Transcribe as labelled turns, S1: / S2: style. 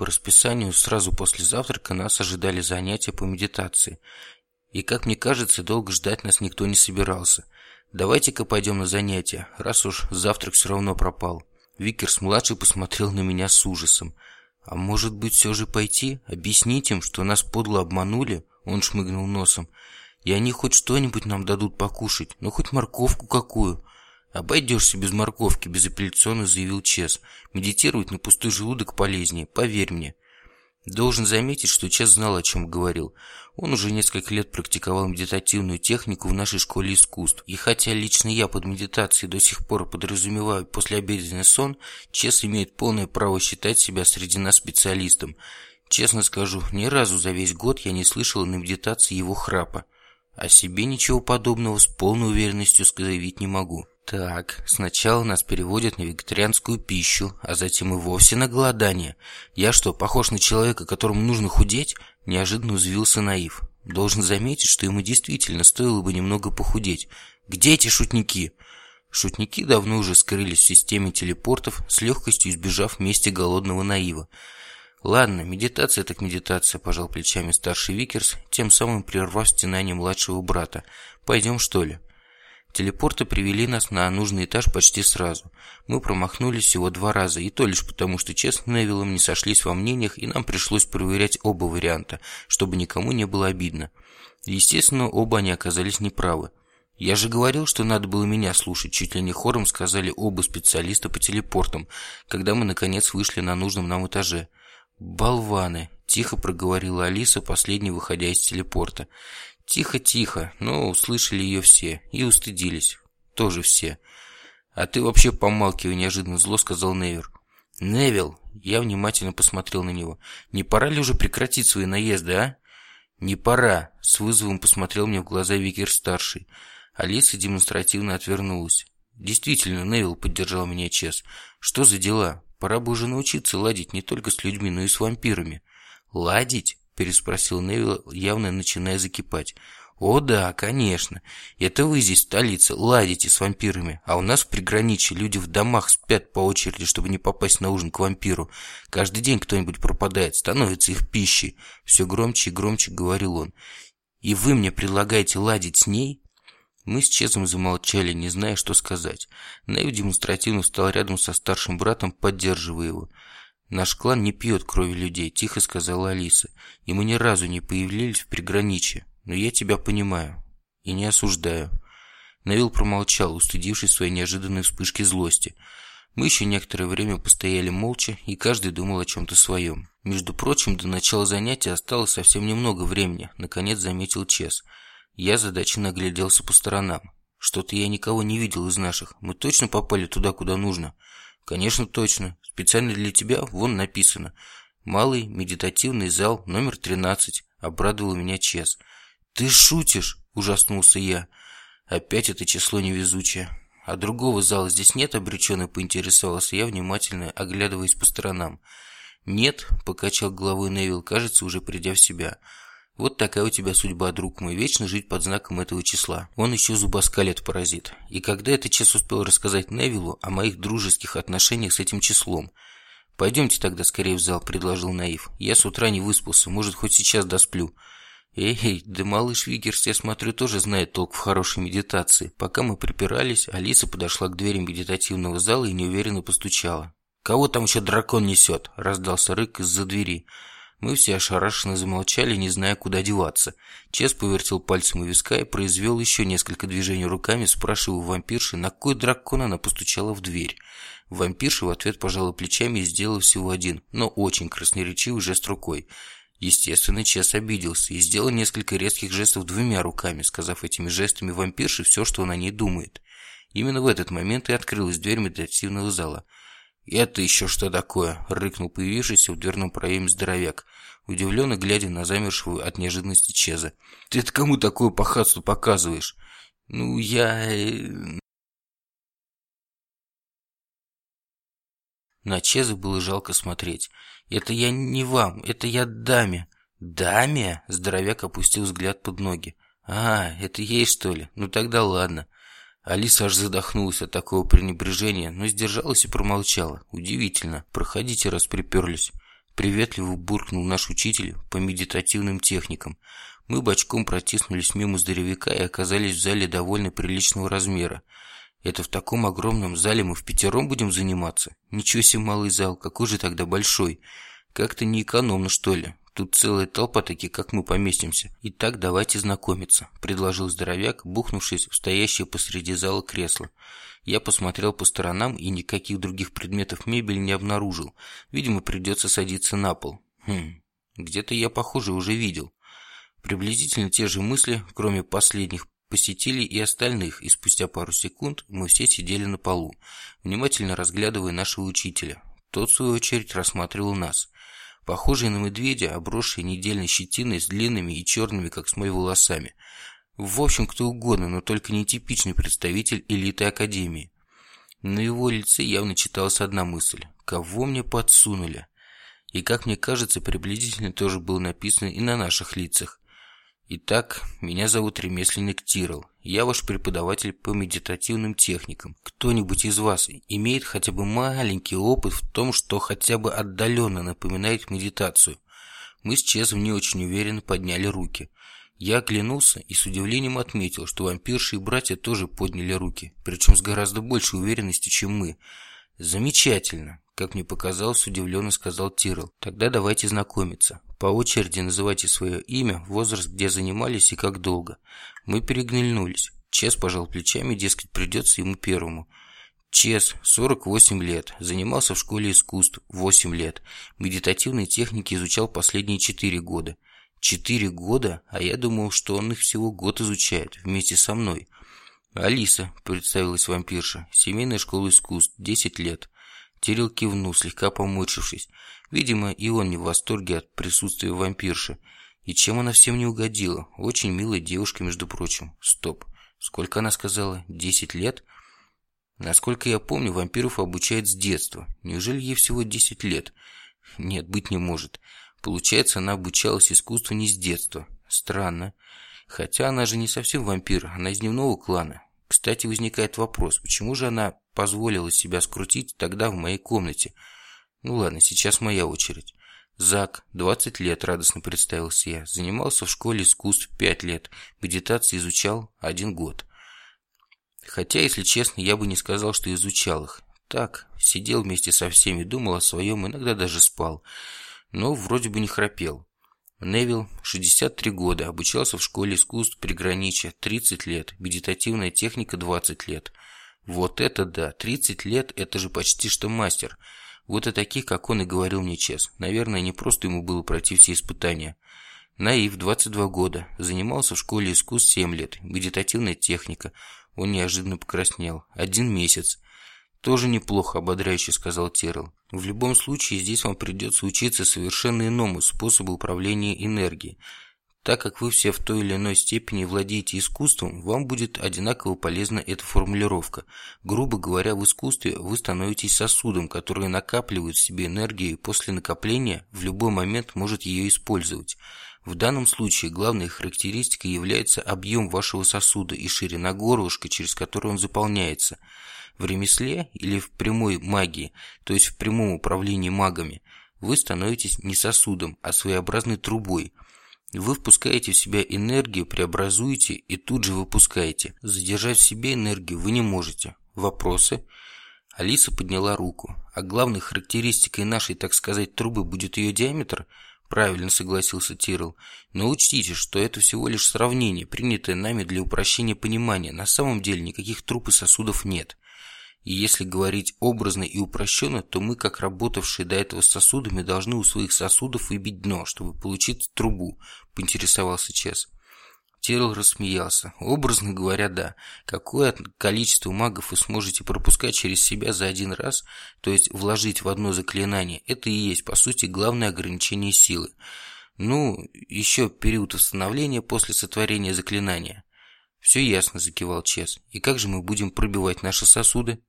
S1: По расписанию сразу после завтрака нас ожидали занятия по медитации. И, как мне кажется, долго ждать нас никто не собирался. Давайте-ка пойдем на занятия, раз уж завтрак все равно пропал. Викерс-младший посмотрел на меня с ужасом. «А может быть, все же пойти? Объяснить им, что нас подло обманули?» Он шмыгнул носом. «И они хоть что-нибудь нам дадут покушать, ну хоть морковку какую». «Обойдешься без морковки», – безапелляционно заявил Чес. «Медитировать на пустой желудок полезнее, поверь мне». Должен заметить, что Чес знал, о чем говорил. Он уже несколько лет практиковал медитативную технику в нашей школе искусств. И хотя лично я под медитацией до сих пор подразумеваю послеобеденный сон, Чес имеет полное право считать себя среди нас специалистом. Честно скажу, ни разу за весь год я не слышал на медитации его храпа. О себе ничего подобного с полной уверенностью заявить не могу. Так, сначала нас переводят на вегетарианскую пищу, а затем и вовсе на голодание. Я что, похож на человека, которому нужно худеть? Неожиданно взвился Наив. Должен заметить, что ему действительно стоило бы немного похудеть. Где эти шутники? Шутники давно уже скрылись в системе телепортов, с легкостью избежав мести голодного Наива. «Ладно, медитация так медитация», – пожал плечами старший Викерс, тем самым прервав стенания младшего брата. «Пойдем, что ли?» Телепорты привели нас на нужный этаж почти сразу. Мы промахнулись всего два раза, и то лишь потому, что честно Невиллом не сошлись во мнениях, и нам пришлось проверять оба варианта, чтобы никому не было обидно. Естественно, оба они оказались неправы. «Я же говорил, что надо было меня слушать», чуть ли не хором сказали оба специалиста по телепортам, когда мы, наконец, вышли на нужном нам этаже. «Болваны!» – тихо проговорила Алиса, последняя выходя из телепорта. Тихо-тихо, но услышали ее все и устыдились. Тоже все. А ты вообще помалкивай, неожиданно зло сказал Невер. Невил, я внимательно посмотрел на него. Не пора ли уже прекратить свои наезды, а? Не пора, с вызовом посмотрел мне в глаза Викер-старший. Алиса демонстративно отвернулась. Действительно, Невил поддержал меня Чес. Что за дела? Пора бы уже научиться ладить не только с людьми, но и с вампирами. Ладить? Переспросил Невилл, явно начиная закипать. «О да, конечно. Это вы здесь, столица, ладите с вампирами, а у нас в приграничье люди в домах спят по очереди, чтобы не попасть на ужин к вампиру. Каждый день кто-нибудь пропадает, становится их пищей». Все громче и громче говорил он. «И вы мне предлагаете ладить с ней?» Мы с Чезом замолчали, не зная, что сказать. Нэви демонстративно встал рядом со старшим братом, поддерживая его. «Наш клан не пьет крови людей», – тихо сказала Алиса. «И мы ни разу не появлялись в приграничье. Но я тебя понимаю. И не осуждаю». Навил промолчал, устыдившись своей неожиданной вспышки злости. Мы еще некоторое время постояли молча, и каждый думал о чем-то своем. Между прочим, до начала занятия осталось совсем немного времени, наконец заметил Чес. Я задаченно огляделся по сторонам. Что-то я никого не видел из наших. Мы точно попали туда, куда нужно. Конечно, точно. Специально для тебя вон написано. Малый медитативный зал номер 13. Обрадовал меня Чес. Ты шутишь? Ужаснулся я. Опять это число невезучее. А другого зала здесь нет, обреченно поинтересовался я, внимательно оглядываясь по сторонам. «Нет», — покачал головой Невил, кажется, уже придя в себя. Вот такая у тебя судьба, друг мой, вечно жить под знаком этого числа. Он еще зубоскалит паразит. И когда этот час успел рассказать Невилу о моих дружеских отношениях с этим числом? Пойдемте тогда скорее в зал, предложил Наив. Я с утра не выспался, может, хоть сейчас досплю. Эй, да малыш Вигерс, я смотрю, тоже знает толк в хорошей медитации. Пока мы припирались, Алиса подошла к двери медитативного зала и неуверенно постучала. «Кого там еще дракон несет?» – раздался рык из-за двери. Мы все ошарашенно замолчали, не зная, куда деваться. Чес повертел пальцем у виска и произвел еще несколько движений руками, спрашивая у вампирши, на какой дракон она постучала в дверь. Вампирша в ответ пожала плечами и сделала всего один, но очень красноречивый жест рукой. Естественно, Чес обиделся и сделал несколько резких жестов двумя руками, сказав этими жестами вампирше все, что он о ней думает. Именно в этот момент и открылась дверь медитативного зала – «Это еще что такое?» – рыкнул появившийся в дверном проеме здоровяк, удивленно глядя на замершего от неожиданности Чеза. «Ты это кому такое похатство показываешь?» «Ну, я...» э, На Чеза было жалко смотреть. «Это я не вам, это я даме». «Даме?» – здоровяк опустил взгляд под ноги. «А, это ей, что ли? Ну тогда ладно». Алиса аж задохнулась от такого пренебрежения, но сдержалась и промолчала. Удивительно. Проходите, раз приперлись. Приветливо буркнул наш учитель по медитативным техникам. Мы бочком протиснулись мимо здоровяка и оказались в зале довольно приличного размера. Это в таком огромном зале мы в пятером будем заниматься? Ничего себе малый зал, какой же тогда большой. Как-то не экономно, что ли. Тут целая толпа таких, как мы, поместимся. Итак, давайте знакомиться», – предложил здоровяк, бухнувшись в стоящее посреди зала кресло. Я посмотрел по сторонам и никаких других предметов мебели не обнаружил. Видимо, придется садиться на пол. Хм, где-то я, похоже, уже видел. Приблизительно те же мысли, кроме последних посетителей и остальных, и спустя пару секунд мы все сидели на полу, внимательно разглядывая нашего учителя. Тот, в свою очередь, рассматривал нас. Похожие на медведя, обросшие недельной щетиной с длинными и черными, как смоль, волосами. В общем, кто угодно, но только не типичный представитель элиты Академии. На его лице явно читалась одна мысль. «Кого мне подсунули?» И, как мне кажется, приблизительно тоже было написано и на наших лицах. Итак, меня зовут ремесленник Тирл. Я ваш преподаватель по медитативным техникам. Кто-нибудь из вас имеет хотя бы маленький опыт в том, что хотя бы отдаленно напоминает медитацию? Мы с Чезом не очень уверенно подняли руки. Я оглянулся и с удивлением отметил, что вампирши и братья тоже подняли руки, причем с гораздо большей уверенностью, чем мы. «Замечательно!» Как мне показалось, удивленно сказал Тирл. «Тогда давайте знакомиться. По очереди называйте свое имя, возраст, где занимались и как долго. Мы переглянулись. Чес пожал плечами, дескать, придется ему первому. Чес, 48 лет, занимался в школе искусств 8 лет, медитативные техники изучал последние 4 года. 4 года? А я думал, что он их всего год изучает, вместе со мной. Алиса, представилась вампирша, семейная школа искусств, 10 лет. Терил кивнул, слегка поморщившись. Видимо, и он не в восторге от присутствия вампирши. И чем она всем не угодила? Очень милая девушка, между прочим. Стоп. Сколько она сказала? Десять лет? Насколько я помню, вампиров обучают с детства. Неужели ей всего десять лет? Нет, быть не может. Получается, она обучалась искусству не с детства. Странно. Хотя она же не совсем вампир, она из дневного клана. Кстати, возникает вопрос, почему же она позволила себя скрутить тогда в моей комнате? Ну ладно, сейчас моя очередь. Зак, 20 лет, радостно представился я. Занимался в школе искусств 5 лет. Медитации изучал один год. Хотя, если честно, я бы не сказал, что изучал их. Так, сидел вместе со всеми, думал о своем, иногда даже спал. Но вроде бы не храпел. Невил, 63 года, обучался в школе искусств приграничья, 30 лет, медитативная техника 20 лет. Вот это да, 30 лет – это же почти что мастер. Вот и таких, как он и говорил мне Чес. Наверное, не просто ему было пройти все испытания. Наив, 22 года, занимался в школе искусств 7 лет, медитативная техника. Он неожиданно покраснел. Один месяц. «Тоже неплохо», – ободряюще сказал Террел. «В любом случае, здесь вам придется учиться совершенно иному способу управления энергией. Так как вы все в той или иной степени владеете искусством, вам будет одинаково полезна эта формулировка. Грубо говоря, в искусстве вы становитесь сосудом, который накапливает в себе энергию и после накопления в любой момент может ее использовать. В данном случае главной характеристикой является объем вашего сосуда и ширина горлышка, через который он заполняется – в ремесле или в прямой магии, то есть в прямом управлении магами, вы становитесь не сосудом, а своеобразной трубой. Вы впускаете в себя энергию, преобразуете и тут же выпускаете. Задержать в себе энергию вы не можете. Вопросы? Алиса подняла руку. А главной характеристикой нашей, так сказать, трубы будет ее диаметр? Правильно согласился Тирл. Но учтите, что это всего лишь сравнение, принятое нами для упрощения понимания. На самом деле никаких труб и сосудов нет. И если говорить образно и упрощенно, то мы, как работавшие до этого сосудами, должны у своих сосудов выбить дно, чтобы получить трубу, поинтересовался Чес. Терл рассмеялся. Образно говоря, да. Какое количество магов вы сможете пропускать через себя за один раз, то есть вложить в одно заклинание, это и есть, по сути, главное ограничение силы. Ну, еще период восстановления после сотворения заклинания. Все ясно, закивал Чес. И как же мы будем пробивать наши сосуды?